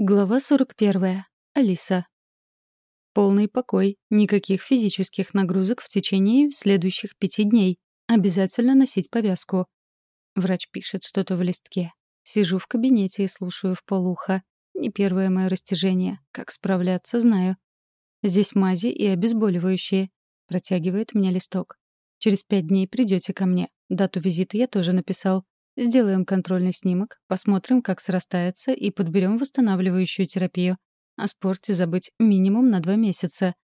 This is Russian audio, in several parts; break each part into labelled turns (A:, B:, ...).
A: Глава 41. Алиса. Полный покой, никаких физических нагрузок в течение следующих пяти дней. Обязательно носить повязку. Врач пишет что-то в листке. Сижу в кабинете и слушаю в полуха. Не первое мое растяжение. Как справляться, знаю. Здесь мази и обезболивающие. Протягивает мне листок. Через пять дней придете ко мне. Дату визита я тоже написал. Сделаем контрольный снимок, посмотрим, как срастается, и подберем восстанавливающую терапию. О спорте забыть минимум на два месяца.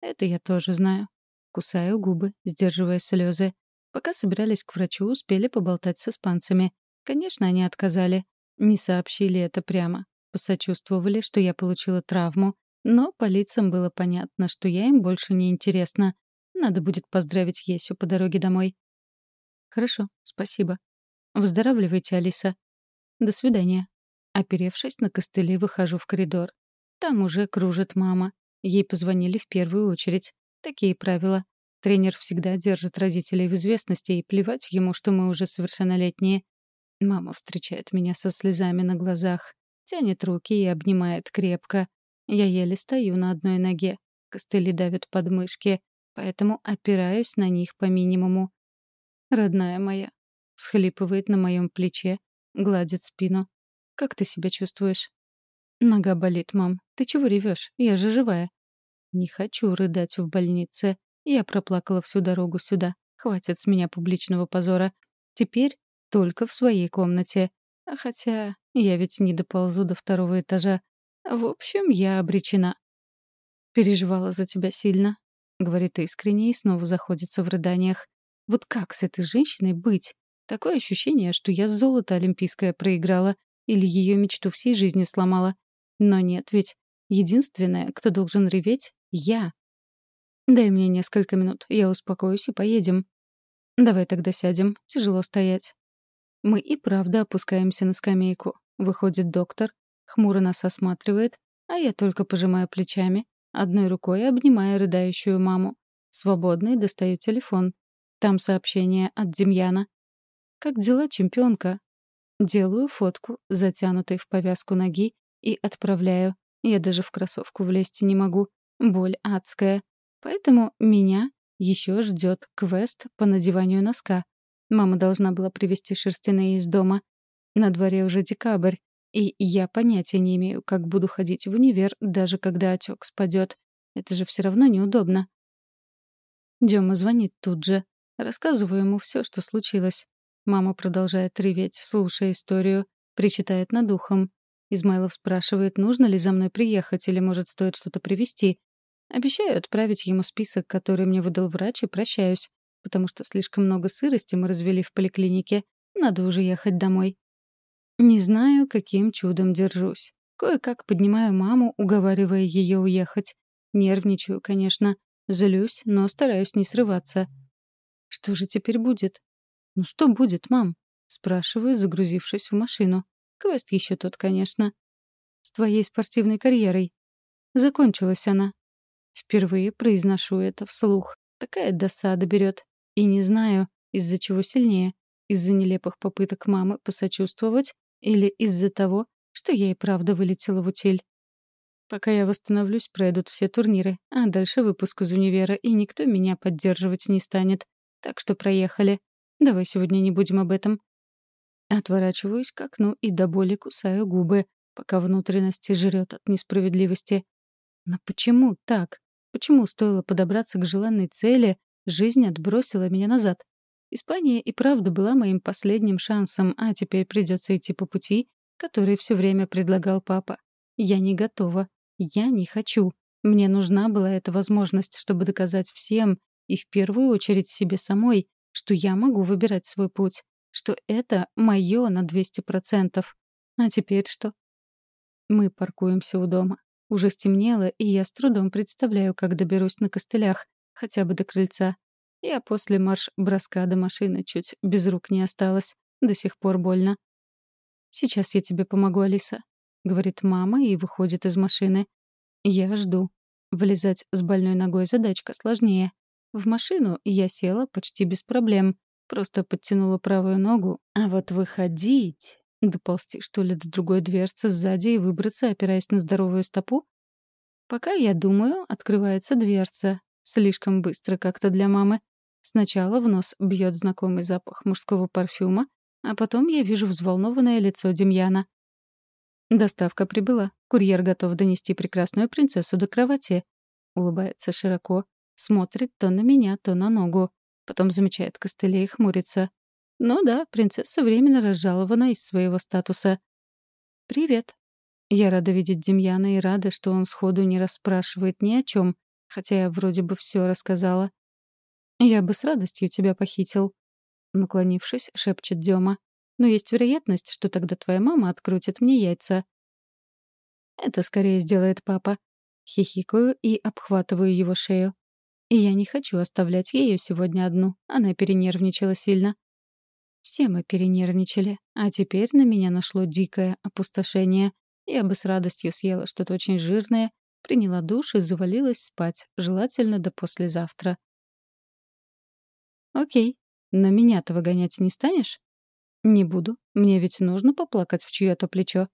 A: Это я тоже знаю. Кусаю губы, сдерживая слезы. Пока собирались к врачу, успели поболтать с испанцами. Конечно, они отказали. Не сообщили это прямо. Посочувствовали, что я получила травму. Но по лицам было понятно, что я им больше не интересна. Надо будет поздравить Есю по дороге домой. Хорошо, спасибо. «Выздоравливайте, Алиса». «До свидания». Оперевшись на костыли, выхожу в коридор. Там уже кружит мама. Ей позвонили в первую очередь. Такие правила. Тренер всегда держит родителей в известности, и плевать ему, что мы уже совершеннолетние. Мама встречает меня со слезами на глазах, тянет руки и обнимает крепко. Я еле стою на одной ноге. Костыли давят подмышки, поэтому опираюсь на них по минимуму. Родная моя, Схлипывает на моем плече, гладит спину. «Как ты себя чувствуешь?» «Нога болит, мам. Ты чего ревешь? Я же живая». «Не хочу рыдать в больнице. Я проплакала всю дорогу сюда. Хватит с меня публичного позора. Теперь только в своей комнате. А хотя я ведь не доползу до второго этажа. В общем, я обречена». «Переживала за тебя сильно», — говорит искренне и снова заходится в рыданиях. «Вот как с этой женщиной быть? Такое ощущение, что я золото олимпийское проиграла или ее мечту всей жизни сломала. Но нет ведь. Единственное, кто должен реветь — я. Дай мне несколько минут, я успокоюсь и поедем. Давай тогда сядем, тяжело стоять. Мы и правда опускаемся на скамейку. Выходит доктор, хмуро нас осматривает, а я только пожимаю плечами, одной рукой обнимая рыдающую маму. Свободный достаю телефон. Там сообщение от Демьяна. «Как дела, чемпионка?» Делаю фотку, затянутой в повязку ноги, и отправляю. Я даже в кроссовку влезть не могу. Боль адская. Поэтому меня еще ждет квест по надеванию носка. Мама должна была привезти шерстяные из дома. На дворе уже декабрь, и я понятия не имею, как буду ходить в универ, даже когда отек спадет. Это же все равно неудобно. Дема звонит тут же. Рассказываю ему все, что случилось. Мама продолжает реветь, слушая историю, причитает над ухом. Измайлов спрашивает, нужно ли за мной приехать или, может, стоит что-то привезти. Обещаю отправить ему список, который мне выдал врач, и прощаюсь, потому что слишком много сырости мы развели в поликлинике. Надо уже ехать домой. Не знаю, каким чудом держусь. Кое-как поднимаю маму, уговаривая ее уехать. Нервничаю, конечно. Злюсь, но стараюсь не срываться. Что же теперь будет? «Ну что будет, мам?» — спрашиваю, загрузившись в машину. Квест еще тот, конечно. «С твоей спортивной карьерой». Закончилась она. Впервые произношу это вслух. Такая досада берет. И не знаю, из-за чего сильнее. Из-за нелепых попыток мамы посочувствовать или из-за того, что я и правда вылетела в утиль. Пока я восстановлюсь, пройдут все турниры, а дальше выпуск из универа, и никто меня поддерживать не станет. Так что проехали. Давай сегодня не будем об этом. Отворачиваюсь к окну и до боли кусаю губы, пока внутренности жрет от несправедливости. Но почему так? Почему стоило подобраться к желанной цели, жизнь отбросила меня назад? Испания и правда была моим последним шансом, а теперь придется идти по пути, который все время предлагал папа. Я не готова. Я не хочу. Мне нужна была эта возможность, чтобы доказать всем, и в первую очередь себе самой, что я могу выбирать свой путь, что это мое на 200%. А теперь что? Мы паркуемся у дома. Уже стемнело, и я с трудом представляю, как доберусь на костылях, хотя бы до крыльца. Я после марш-броска до машины чуть без рук не осталась. До сих пор больно. «Сейчас я тебе помогу, Алиса», — говорит мама и выходит из машины. Я жду. Влезать с больной ногой задачка сложнее. В машину я села почти без проблем. Просто подтянула правую ногу. А вот выходить... Доползти, что ли, до другой дверцы сзади и выбраться, опираясь на здоровую стопу? Пока я думаю, открывается дверца. Слишком быстро как-то для мамы. Сначала в нос бьет знакомый запах мужского парфюма, а потом я вижу взволнованное лицо Демьяна. «Доставка прибыла. Курьер готов донести прекрасную принцессу до кровати». Улыбается широко, смотрит то на меня, то на ногу. Потом замечает костыли и хмурится. Ну да, принцесса временно разжалована из своего статуса. «Привет». Я рада видеть Демьяна и рада, что он сходу не расспрашивает ни о чем, хотя я вроде бы все рассказала. «Я бы с радостью тебя похитил», — наклонившись, шепчет Дема. «Но есть вероятность, что тогда твоя мама открутит мне яйца». «Это скорее сделает папа». Хихикаю и обхватываю его шею. И я не хочу оставлять ее сегодня одну. Она перенервничала сильно. Все мы перенервничали, а теперь на меня нашло дикое опустошение. Я бы с радостью съела что-то очень жирное, приняла душ и завалилась спать, желательно до послезавтра. «Окей. На меня-то выгонять не станешь?» «Не буду. Мне ведь нужно поплакать в чье-то плечо».